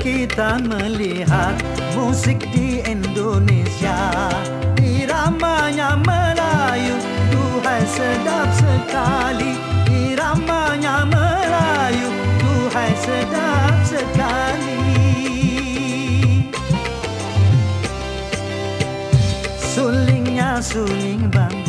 kita melihat musik di Indonesia. Iramanya Melayu, Tuhan sedap sekali. Iramanya Melayu, Tuhan sedap sekali. Sulingnya suling bambu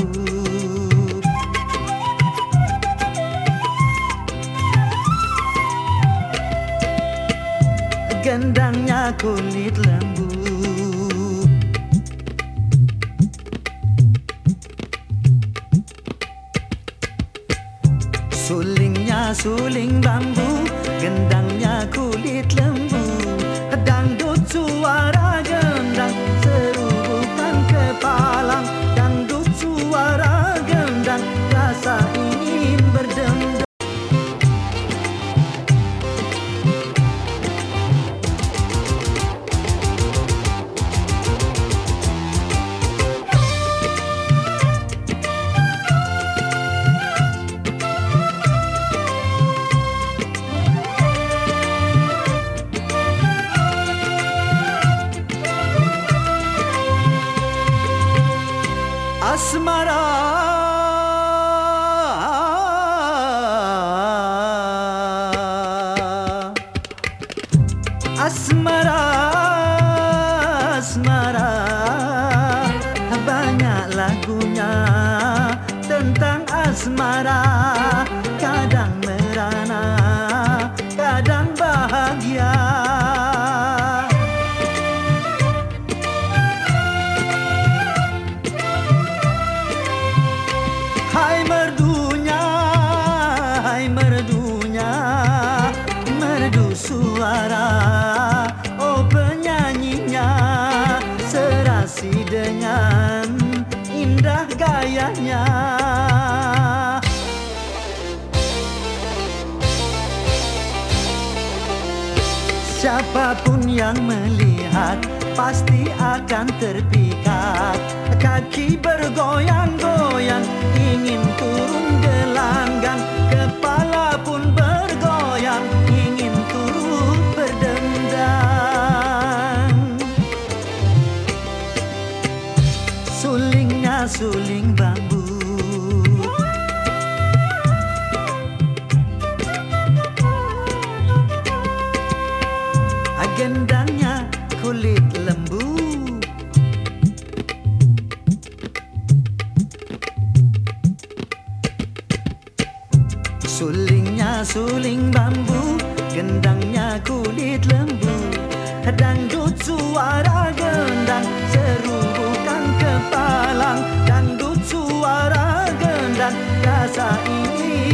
gendangnya kulit lembu. Sulingnya suling bambu Gendangnya kulit lembu asmara banyak lagunya tentang asmara. Kadang gayanya. Siapapun yang melihat pasti akan terpikat Kaki bergoyang-goyang ingin turun gelanggang Kepala Agendangnya kulit lembu. Sulingnya suling bambu Gendangnya kulit lembu. Dangdut suara gendang Seru bukan kepalang. Dangdut suara gendang Rasa ini